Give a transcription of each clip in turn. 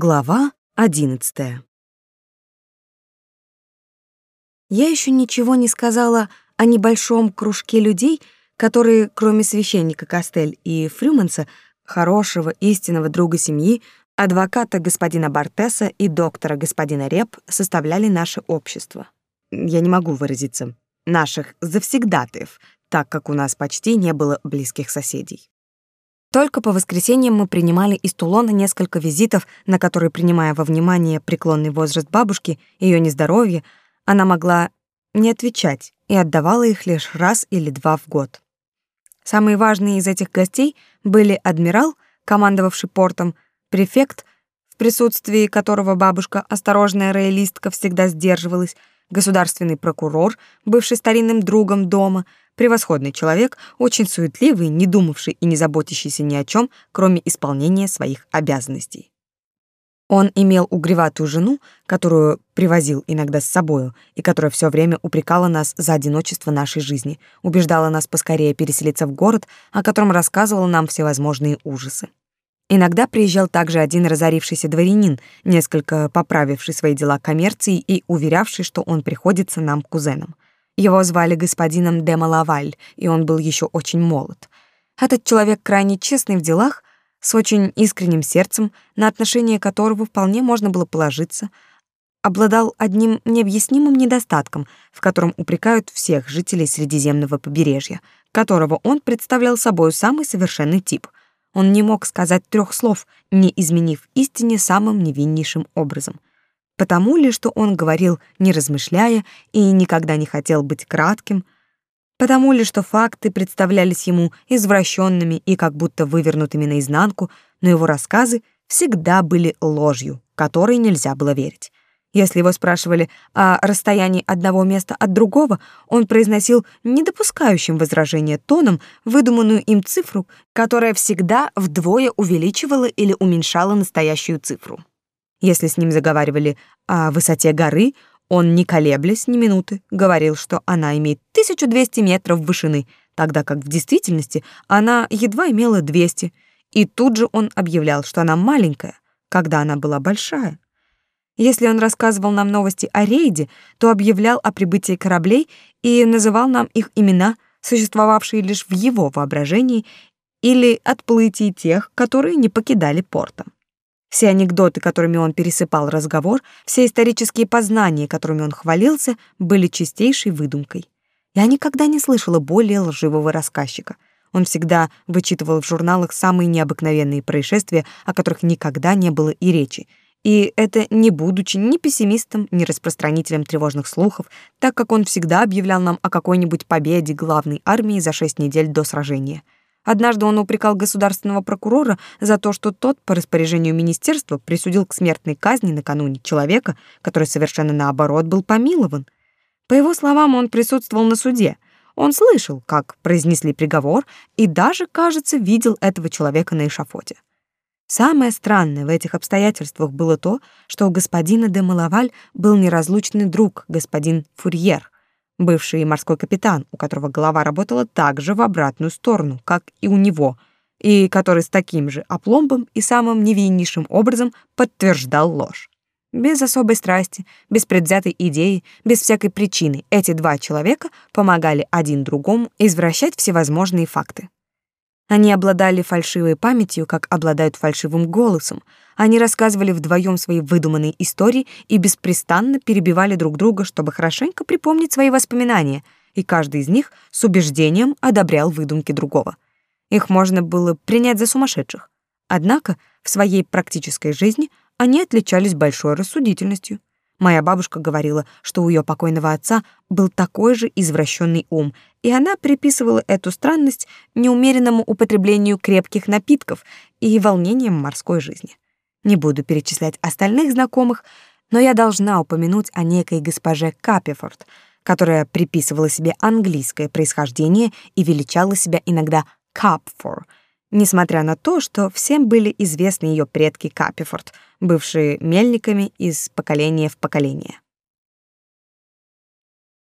Глава одиннадцатая. Я еще ничего не сказала о небольшом кружке людей, которые, кроме священника Костель и Фрюманса, хорошего истинного друга семьи, адвоката господина Бартеса и доктора господина Реп, составляли наше общество. Я не могу выразиться наших завсегдатаев, так как у нас почти не было близких соседей. Только по воскресеньям мы принимали из Тулона несколько визитов, на которые, принимая во внимание преклонный возраст бабушки, ее нездоровье, она могла не отвечать и отдавала их лишь раз или два в год. Самые важные из этих гостей были адмирал, командовавший портом, префект, в присутствии которого бабушка, осторожная роялистка, всегда сдерживалась, государственный прокурор, бывший старинным другом дома, превосходный человек, очень суетливый, не думавший и не заботящийся ни о чем, кроме исполнения своих обязанностей. Он имел угреватую жену, которую привозил иногда с собою, и которая все время упрекала нас за одиночество нашей жизни, убеждала нас поскорее переселиться в город, о котором рассказывал нам всевозможные ужасы. Иногда приезжал также один разорившийся дворянин, несколько поправивший свои дела коммерции и уверявший, что он приходится нам кузеном. Его звали господином де Малаваль, и он был еще очень молод. Этот человек крайне честный в делах, с очень искренним сердцем, на отношение которого вполне можно было положиться, обладал одним необъяснимым недостатком, в котором упрекают всех жителей Средиземного побережья, которого он представлял собой самый совершенный тип — он не мог сказать трех слов, не изменив истине самым невиннейшим образом. Потому ли, что он говорил, не размышляя, и никогда не хотел быть кратким, потому ли, что факты представлялись ему извращенными и как будто вывернутыми наизнанку, но его рассказы всегда были ложью, которой нельзя было верить. Если его спрашивали о расстоянии одного места от другого, он произносил недопускающим возражения тоном выдуманную им цифру, которая всегда вдвое увеличивала или уменьшала настоящую цифру. Если с ним заговаривали о высоте горы, он, не колеблясь ни минуты, говорил, что она имеет 1200 метров вышины, тогда как в действительности она едва имела 200, и тут же он объявлял, что она маленькая, когда она была большая. Если он рассказывал нам новости о рейде, то объявлял о прибытии кораблей и называл нам их имена, существовавшие лишь в его воображении, или отплытии тех, которые не покидали порта. Все анекдоты, которыми он пересыпал разговор, все исторические познания, которыми он хвалился, были чистейшей выдумкой. Я никогда не слышала более лживого рассказчика. Он всегда вычитывал в журналах самые необыкновенные происшествия, о которых никогда не было и речи, и это не будучи ни пессимистом, ни распространителем тревожных слухов, так как он всегда объявлял нам о какой-нибудь победе главной армии за шесть недель до сражения. Однажды он упрекал государственного прокурора за то, что тот по распоряжению министерства присудил к смертной казни накануне человека, который совершенно наоборот был помилован. По его словам, он присутствовал на суде. Он слышал, как произнесли приговор, и даже, кажется, видел этого человека на эшафоте. Самое странное в этих обстоятельствах было то, что у господина де Малаваль был неразлучный друг, господин Фурьер, бывший морской капитан, у которого голова работала также в обратную сторону, как и у него, и который с таким же опломбом и самым невиннейшим образом подтверждал ложь. Без особой страсти, без предвзятой идеи, без всякой причины эти два человека помогали один другому извращать всевозможные факты. Они обладали фальшивой памятью, как обладают фальшивым голосом. Они рассказывали вдвоем свои выдуманные истории и беспрестанно перебивали друг друга, чтобы хорошенько припомнить свои воспоминания, и каждый из них с убеждением одобрял выдумки другого. Их можно было принять за сумасшедших. Однако в своей практической жизни они отличались большой рассудительностью. Моя бабушка говорила, что у ее покойного отца был такой же извращенный ум, и она приписывала эту странность неумеренному употреблению крепких напитков и волнениям морской жизни. Не буду перечислять остальных знакомых, но я должна упомянуть о некой госпоже Капефорд, которая приписывала себе английское происхождение и величала себя иногда Капфор — несмотря на то, что всем были известны ее предки Капифорд, бывшие мельниками из поколения в поколение.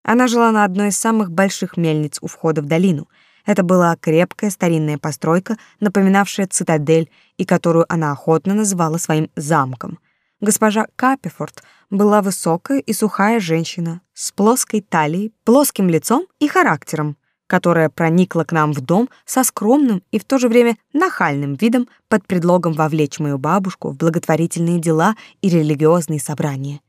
Она жила на одной из самых больших мельниц у входа в долину. Это была крепкая старинная постройка, напоминавшая цитадель, и которую она охотно называла своим замком. Госпожа Капифорд была высокая и сухая женщина с плоской талией, плоским лицом и характером, которая проникла к нам в дом со скромным и в то же время нахальным видом под предлогом вовлечь мою бабушку в благотворительные дела и религиозные собрания.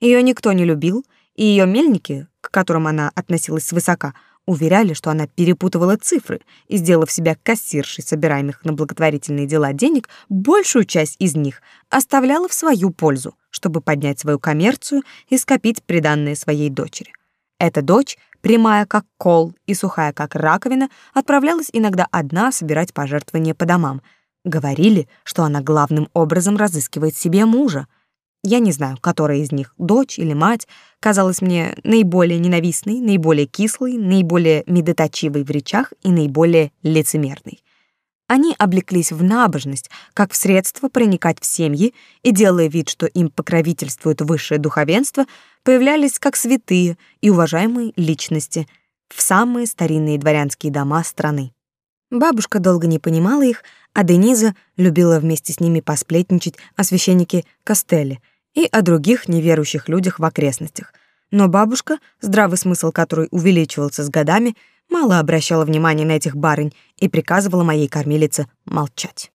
Ее никто не любил, и ее мельники, к которым она относилась свысока, уверяли, что она перепутывала цифры и, сделав себя кассиршей собираемых на благотворительные дела денег, большую часть из них оставляла в свою пользу, чтобы поднять свою коммерцию и скопить приданное своей дочери. Эта дочь, прямая как кол и сухая как раковина, отправлялась иногда одна собирать пожертвования по домам. Говорили, что она главным образом разыскивает себе мужа — я не знаю, которая из них, дочь или мать, казалась мне наиболее ненавистной, наиболее кислой, наиболее медоточивой в речах и наиболее лицемерной. Они облеклись в набожность, как в средство проникать в семьи, и, делая вид, что им покровительствует высшее духовенство, появлялись как святые и уважаемые личности в самые старинные дворянские дома страны. Бабушка долго не понимала их, а Дениза любила вместе с ними посплетничать о священнике Костелле — и о других неверующих людях в окрестностях. Но бабушка, здравый смысл которой увеличивался с годами, мало обращала внимания на этих барынь и приказывала моей кормилице молчать.